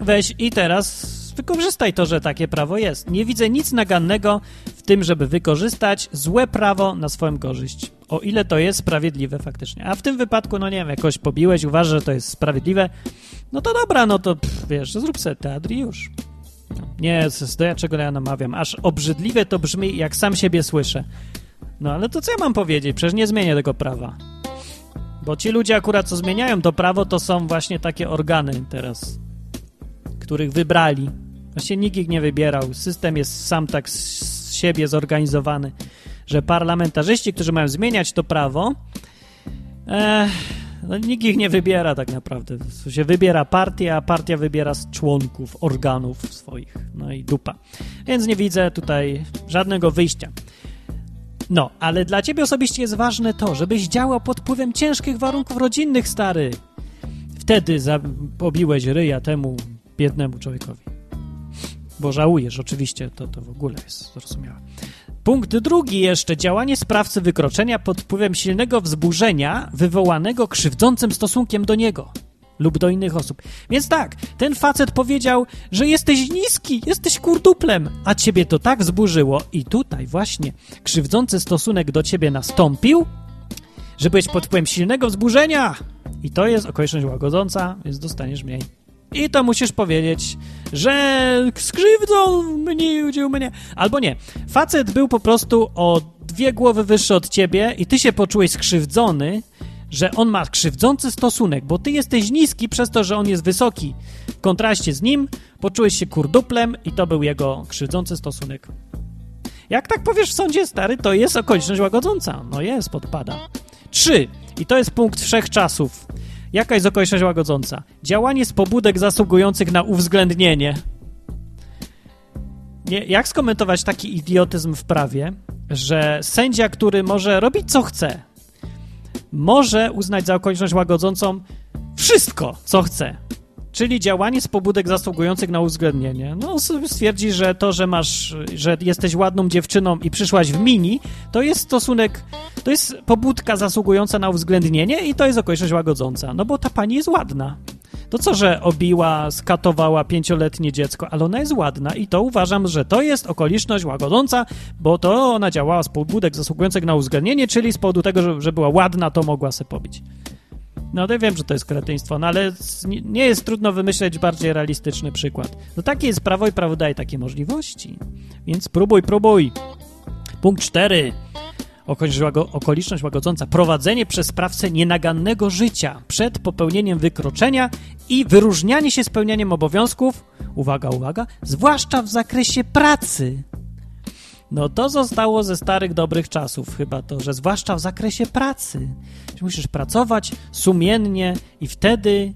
Speaker 1: weź i teraz wykorzystaj to, że takie prawo jest. Nie widzę nic nagannego w tym, żeby wykorzystać złe prawo na swoją korzyść. O ile to jest sprawiedliwe faktycznie. A w tym wypadku, no nie wiem, jakoś pobiłeś, uważasz, że to jest sprawiedliwe, no to dobra, no to pff, wiesz, zrób sobie teatr i już. Nie, do ja czego ja namawiam. Aż obrzydliwe to brzmi, jak sam siebie słyszę. No ale to co ja mam powiedzieć? Przecież nie zmienię tego prawa. Bo ci ludzie akurat, co zmieniają to prawo, to są właśnie takie organy teraz których wybrali. Właśnie nikt ich nie wybierał. System jest sam tak z siebie zorganizowany, że parlamentarzyści, którzy mają zmieniać to prawo, e, no, nikt ich nie wybiera tak naprawdę. To się wybiera partia, a partia wybiera z członków, organów swoich. No i dupa. Więc nie widzę tutaj żadnego wyjścia. No, ale dla ciebie osobiście jest ważne to, żebyś działał pod wpływem ciężkich warunków rodzinnych, stary. Wtedy pobiłeś ryja temu biednemu człowiekowi. Bo żałujesz, oczywiście, to, to w ogóle jest zrozumiałe. Punkt drugi jeszcze. Działanie sprawcy wykroczenia pod wpływem silnego wzburzenia wywołanego krzywdzącym stosunkiem do niego lub do innych osób. Więc tak, ten facet powiedział, że jesteś niski, jesteś kurduplem, a ciebie to tak wzburzyło i tutaj właśnie krzywdzący stosunek do ciebie nastąpił, że byłeś pod wpływem silnego wzburzenia i to jest okoliczność łagodząca, więc dostaniesz mniej. I to musisz powiedzieć, że skrzywdzą mnie, udział mnie. Albo nie. Facet był po prostu o dwie głowy wyższy od ciebie i ty się poczułeś skrzywdzony, że on ma krzywdzący stosunek, bo ty jesteś niski przez to, że on jest wysoki. W kontraście z nim poczułeś się kurduplem i to był jego krzywdzący stosunek. Jak tak powiesz w sądzie, stary, to jest okoliczność łagodząca. No jest, podpada. Trzy. I to jest punkt wszechczasów. Jaka jest okoliczność łagodząca? Działanie z pobudek zasługujących na uwzględnienie. Nie, jak skomentować taki idiotyzm w prawie, że sędzia, który może robić co chce, może uznać za okoliczność łagodzącą wszystko, co chce. Czyli działanie z pobudek zasługujących na uwzględnienie. No, stwierdzi, że to, że masz, że jesteś ładną dziewczyną i przyszłaś w mini, to jest stosunek, to jest pobudka zasługująca na uwzględnienie i to jest okoliczność łagodząca. No bo ta pani jest ładna. To co, że obiła, skatowała pięcioletnie dziecko, ale ona jest ładna i to uważam, że to jest okoliczność łagodząca, bo to ona działała z pobudek zasługujących na uwzględnienie, czyli z powodu tego, że, że była ładna, to mogła se pobić. No to wiem, że to jest kretyństwo, no ale nie jest trudno wymyśleć bardziej realistyczny przykład. No takie jest prawo i prawo daje takie możliwości. Więc próbuj, próbuj. Punkt 4. Okoliczność łagodząca. Prowadzenie przez sprawcę nienagannego życia przed popełnieniem wykroczenia i wyróżnianie się spełnianiem obowiązków, uwaga, uwaga, zwłaszcza w zakresie pracy. No to zostało ze starych dobrych czasów chyba to, że zwłaszcza w zakresie pracy. Musisz pracować sumiennie i wtedy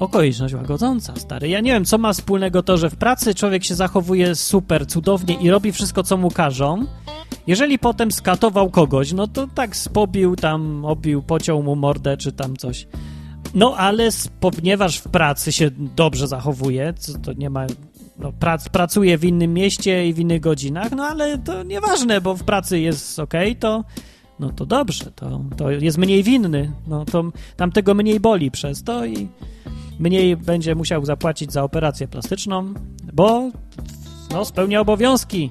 Speaker 1: okoliczność łagodząca, stary. Ja nie wiem, co ma wspólnego to, że w pracy człowiek się zachowuje super, cudownie i robi wszystko, co mu każą. Jeżeli potem skatował kogoś, no to tak spobił tam, obił, pociął mu mordę czy tam coś. No ale ponieważ w pracy się dobrze zachowuje, to nie ma no, prac, pracuje w innym mieście i w innych godzinach, no ale to nieważne, bo w pracy jest ok, to no to dobrze, to, to jest mniej winny, no to tamtego mniej boli przez to i mniej będzie musiał zapłacić za operację plastyczną, bo no, spełnia obowiązki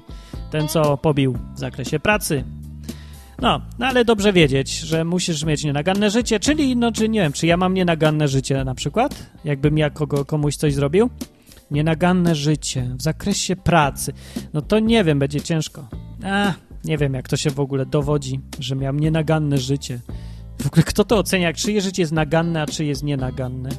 Speaker 1: ten, co pobił w zakresie pracy. No, no, ale dobrze wiedzieć, że musisz mieć nienaganne życie, czyli, no, czy nie wiem, czy ja mam nienaganne życie na przykład, jakbym ja kogo, komuś coś zrobił, nienaganne życie w zakresie pracy, no to nie wiem, będzie ciężko. A, nie wiem, jak to się w ogóle dowodzi, że miałem nienaganne życie. W ogóle kto to ocenia, czyje życie jest naganne, a czyje jest nienaganne?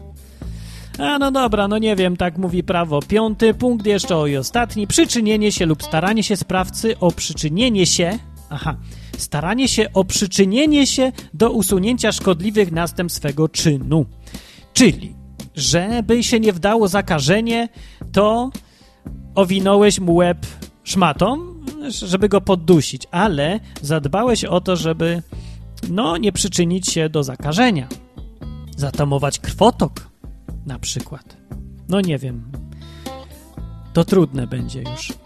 Speaker 1: A no dobra, no nie wiem, tak mówi prawo. Piąty punkt jeszcze o i ostatni. Przyczynienie się lub staranie się sprawcy o przyczynienie się, aha, staranie się o przyczynienie się do usunięcia szkodliwych następstw swego czynu. Czyli żeby się nie wdało zakażenie, to owinąłeś mu łeb szmatą, żeby go poddusić, ale zadbałeś o to, żeby no, nie przyczynić się do zakażenia. Zatamować krwotok na przykład. No nie wiem. To trudne będzie już.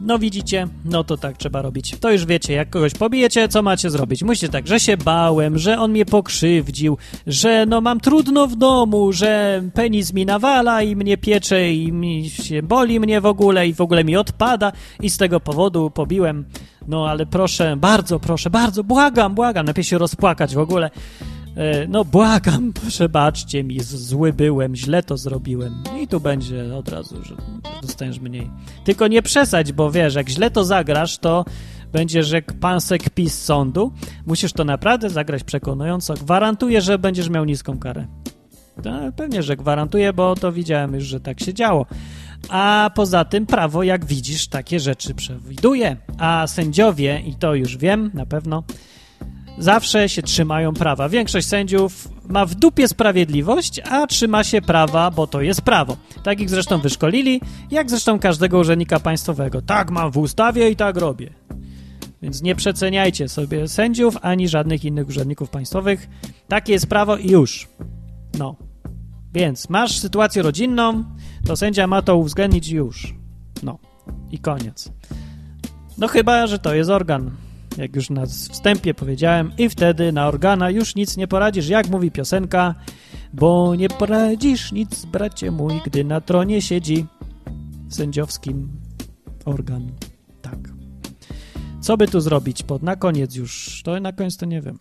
Speaker 1: No widzicie, no to tak trzeba robić. To już wiecie, jak kogoś pobijecie, co macie zrobić? Musicie tak, że się bałem, że on mnie pokrzywdził, że no mam trudno w domu, że penis mi nawala i mnie piecze i mi się boli mnie w ogóle i w ogóle mi odpada i z tego powodu pobiłem. No ale proszę, bardzo proszę, bardzo, błagam, błagam, najpierw się rozpłakać w ogóle. E, no błagam, przebaczcie mi, zły byłem, źle to zrobiłem. I tu będzie od razu, że dostaniesz mniej. Tylko nie przesadź, bo wiesz, jak źle to zagrasz, to będzie rzekł pan sekpis sądu. Musisz to naprawdę zagrać przekonująco. Gwarantuję, że będziesz miał niską karę. No, pewnie, że gwarantuję, bo to widziałem już, że tak się działo. A poza tym prawo, jak widzisz, takie rzeczy przewiduje. A sędziowie, i to już wiem na pewno, zawsze się trzymają prawa. Większość sędziów ma w dupie sprawiedliwość, a trzyma się prawa, bo to jest prawo. Tak ich zresztą wyszkolili, jak zresztą każdego urzędnika państwowego. Tak mam w ustawie i tak robię. Więc nie przeceniajcie sobie sędziów ani żadnych innych urzędników państwowych. Takie jest prawo i już. No. Więc masz sytuację rodzinną, to sędzia ma to uwzględnić już. No i koniec. No chyba, że to jest organ. Jak już na wstępie powiedziałem, i wtedy na organa już nic nie poradzisz, jak mówi piosenka, bo nie poradzisz nic, bracie mój, gdy na tronie siedzi sędziowskim organ. Tak. Co by tu zrobić? Pod na koniec już. To na koniec to nie wiem.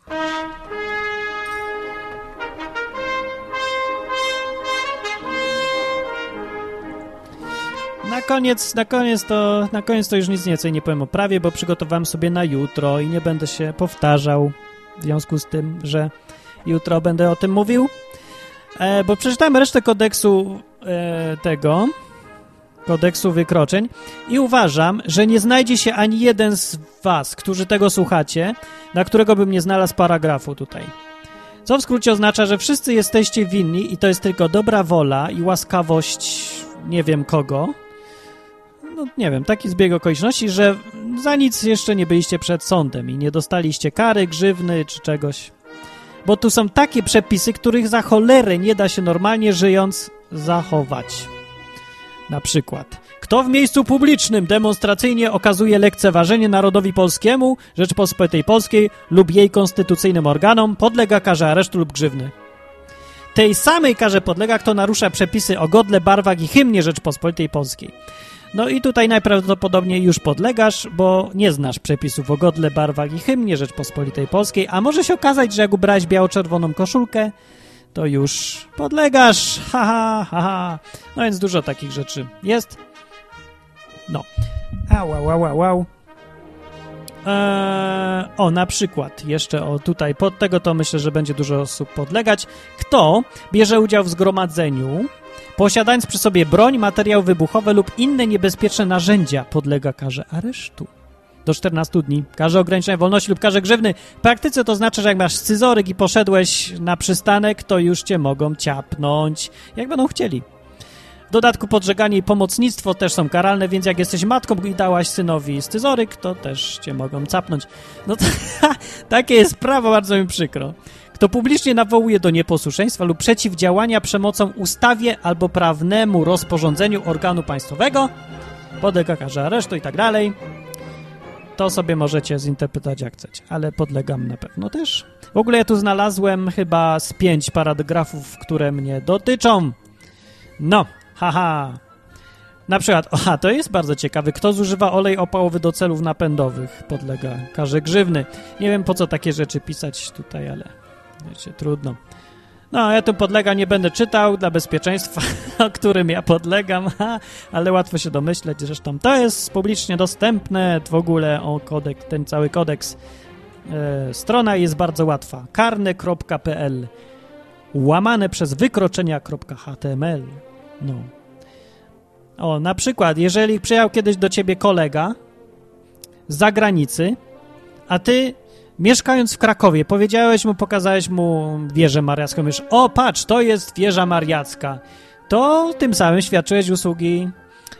Speaker 1: Koniec, na koniec to, na koniec to już nic więcej nie powiem o prawie, bo przygotowałem sobie na jutro i nie będę się powtarzał w związku z tym, że jutro będę o tym mówił. E, bo przeczytałem resztę kodeksu e, tego, kodeksu wykroczeń i uważam, że nie znajdzie się ani jeden z was, którzy tego słuchacie, na którego bym nie znalazł paragrafu tutaj. Co w skrócie oznacza, że wszyscy jesteście winni i to jest tylko dobra wola i łaskawość nie wiem kogo. No nie wiem, taki zbieg okoliczności, że za nic jeszcze nie byliście przed sądem i nie dostaliście kary, grzywny czy czegoś. Bo tu są takie przepisy, których za cholerę nie da się normalnie żyjąc zachować. Na przykład, kto w miejscu publicznym demonstracyjnie okazuje lekceważenie narodowi polskiemu, Rzeczpospolitej Polskiej lub jej konstytucyjnym organom, podlega karze aresztu lub grzywny. Tej samej karze podlega, kto narusza przepisy o godle, barwach i hymnie Rzeczpospolitej Polskiej. No i tutaj najprawdopodobniej już podlegasz, bo nie znasz przepisów o godle, barwach i hymnie Rzeczpospolitej Polskiej, a może się okazać, że jak ubrałeś biało-czerwoną koszulkę, to już podlegasz, haha, haha. No więc dużo takich rzeczy jest. No. Au, au, au, au, au. Eee, o, na przykład, jeszcze o tutaj, pod tego to myślę, że będzie dużo osób podlegać. Kto bierze udział w zgromadzeniu, posiadając przy sobie broń, materiał wybuchowy lub inne niebezpieczne narzędzia, podlega karze aresztu do 14 dni, karze ograniczenia wolności lub karze grzywny. W praktyce to znaczy, że jak masz scyzoryk i poszedłeś na przystanek, to już cię mogą ciapnąć, jak będą chcieli. W dodatku podżeganie i pomocnictwo też są karalne, więc jak jesteś matką i dałaś synowi scyzoryk, to też cię mogą capnąć. No to takie jest prawo, bardzo mi przykro. Kto publicznie nawołuje do nieposłuszeństwa lub przeciwdziałania przemocą ustawie albo prawnemu rozporządzeniu organu państwowego, podlega karze aresztu i tak dalej. To sobie możecie zinterpretować jak chcecie, ale podlegam na pewno też. W ogóle ja tu znalazłem chyba z pięć paragrafów, które mnie dotyczą. No, haha. Na przykład, aha, to jest bardzo ciekawy. Kto zużywa olej opałowy do celów napędowych, podlega karze grzywny. Nie wiem, po co takie rzeczy pisać tutaj, ale wiecie, trudno. No, ja tu podlega nie będę czytał dla bezpieczeństwa, którym ja podlegam, ale łatwo się domyśleć. Zresztą to jest publicznie dostępne w ogóle o kodeks, ten cały kodeks. E, strona jest bardzo łatwa. karne.pl łamane przez wykroczenia.html. No. O, na przykład, jeżeli przyjechał kiedyś do ciebie kolega z zagranicy, a ty mieszkając w Krakowie, powiedziałeś mu, pokazałeś mu wieżę mariacką, już o patrz, to jest wieża mariacka, to tym samym świadczyłeś usługi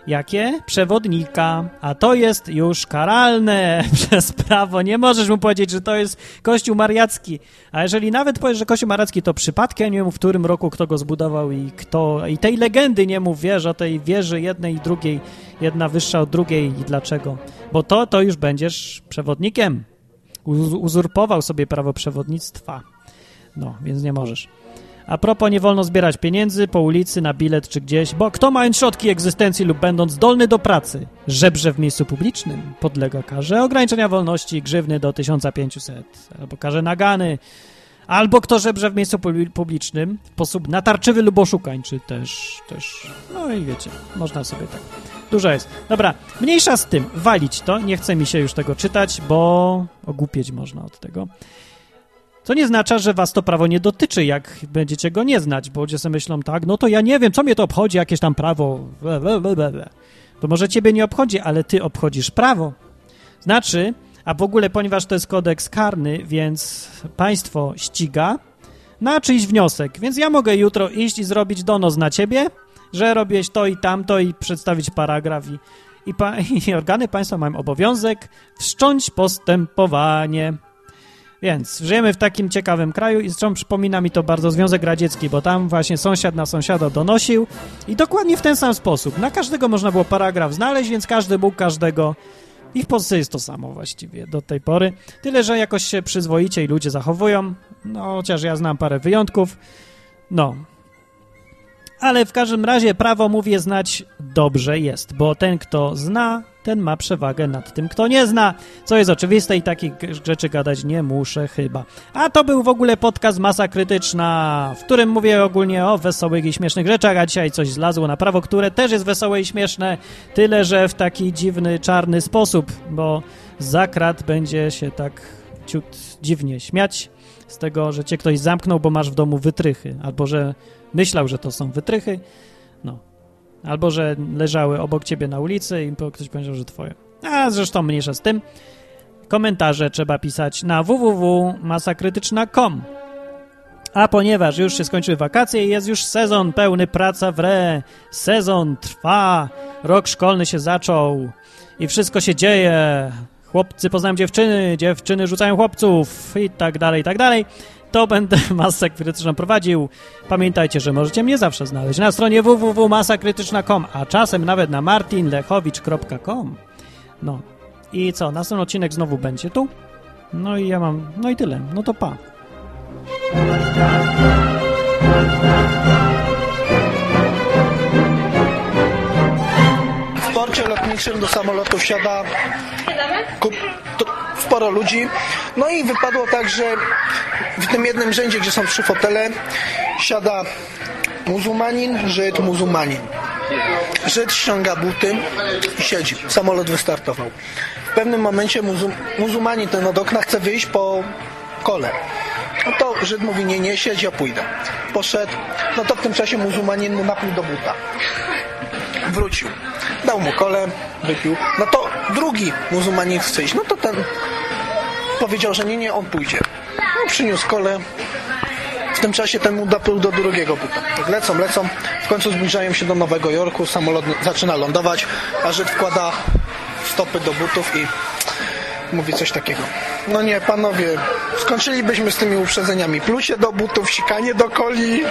Speaker 1: jakie? Przewodnika, a to jest już karalne przez prawo. Nie możesz mu powiedzieć, że to jest Kościół Mariacki. A jeżeli nawet powiesz, że Kościół Mariacki to przypadkiem, nie mów w którym roku kto go zbudował i kto, i tej legendy nie mów, wiesz, o tej wieży jednej i drugiej, jedna wyższa od drugiej i dlaczego. Bo to, to już będziesz przewodnikiem uzurpował sobie prawo przewodnictwa. No, więc nie możesz. A propos, nie wolno zbierać pieniędzy po ulicy, na bilet czy gdzieś, bo kto mając środki egzystencji lub będąc zdolny do pracy, żebrze w miejscu publicznym, podlega karze ograniczenia wolności grzywny do 1500, albo karze nagany, albo kto żebrze w miejscu publicznym w sposób natarczywy lub oszukańczy też, też, no i wiecie, można sobie tak. Dużo jest. Dobra, mniejsza z tym, walić to, nie chce mi się już tego czytać, bo ogłupieć można od tego. To nie oznacza, że was to prawo nie dotyczy, jak będziecie go nie znać, bo ludzie sobie myślą tak, no to ja nie wiem, co mnie to obchodzi, jakieś tam prawo, blablabla. To może ciebie nie obchodzi, ale ty obchodzisz prawo. Znaczy, a w ogóle, ponieważ to jest kodeks karny, więc państwo ściga na czyjś wniosek, więc ja mogę jutro iść i zrobić donos na ciebie, że robiłeś to i tamto i przedstawić paragraf i, i, pa, i organy państwa mają obowiązek wszcząć postępowanie. Więc żyjemy w takim ciekawym kraju i zresztą przypomina mi to bardzo Związek Radziecki, bo tam właśnie sąsiad na sąsiada donosił i dokładnie w ten sam sposób. Na każdego można było paragraf znaleźć, więc każdy mógł każdego. I w Polsce jest to samo właściwie do tej pory. Tyle, że jakoś się przyzwoicie i ludzie zachowują. No, chociaż ja znam parę wyjątków. No. Ale w każdym razie prawo, mówię, znać dobrze jest, bo ten, kto zna, ten ma przewagę nad tym, kto nie zna, co jest oczywiste i takich rzeczy gadać nie muszę chyba. A to był w ogóle podcast Masa Krytyczna, w którym mówię ogólnie o wesołych i śmiesznych rzeczach, a dzisiaj coś zlazło na prawo, które też jest wesołe i śmieszne, tyle, że w taki dziwny, czarny sposób, bo zakrat będzie się tak ciut dziwnie śmiać z tego, że cię ktoś zamknął, bo masz w domu wytrychy, albo że myślał, że to są wytrychy, no. Albo, że leżały obok ciebie na ulicy i ktoś powiedział, że twoje. A zresztą mniejsza z tym. Komentarze trzeba pisać na www.masakrytyczna.com A ponieważ już się skończyły wakacje i jest już sezon pełny praca w re, sezon trwa, rok szkolny się zaczął i wszystko się dzieje, chłopcy poznają dziewczyny, dziewczyny rzucają chłopców i tak dalej, i tak dalej, to będę masę krytyczną prowadził. Pamiętajcie, że możecie mnie zawsze znaleźć na stronie www.masakrytyczna.com, a czasem nawet na martinlechowicz.com. No i co, następny odcinek znowu będzie tu. No i ja mam, no i tyle. No to pa.
Speaker 5: W porcie lotniczym do samolotu wsiada kup, to, sporo ludzi. No i wypadło tak, że w tym jednym rzędzie, gdzie są trzy fotele, siada muzułmanin, Żyd, muzułmanin. Żyd ściąga buty i siedzi. Samolot wystartował. W pewnym momencie muzu, muzułmanin ten od okna chce wyjść po kole. No to Żyd mówi, nie, nie, siedź, ja pójdę. Poszedł, no to w tym czasie muzułmanin mu napluł do buta. Wrócił. Dał mu kole, wypił. No to drugi muzułmanin chce iść. No to ten powiedział, że nie, nie, on pójdzie. No, przyniósł kole. W tym czasie ten mu napluł do drugiego buta. Tak lecą, lecą. W końcu zbliżają się do Nowego Jorku. Samolot zaczyna lądować, a Żyd wkłada stopy do butów i mówi coś takiego. No nie, panowie, skończylibyśmy z tymi uprzedzeniami. Plucie do butów, sikanie do koli.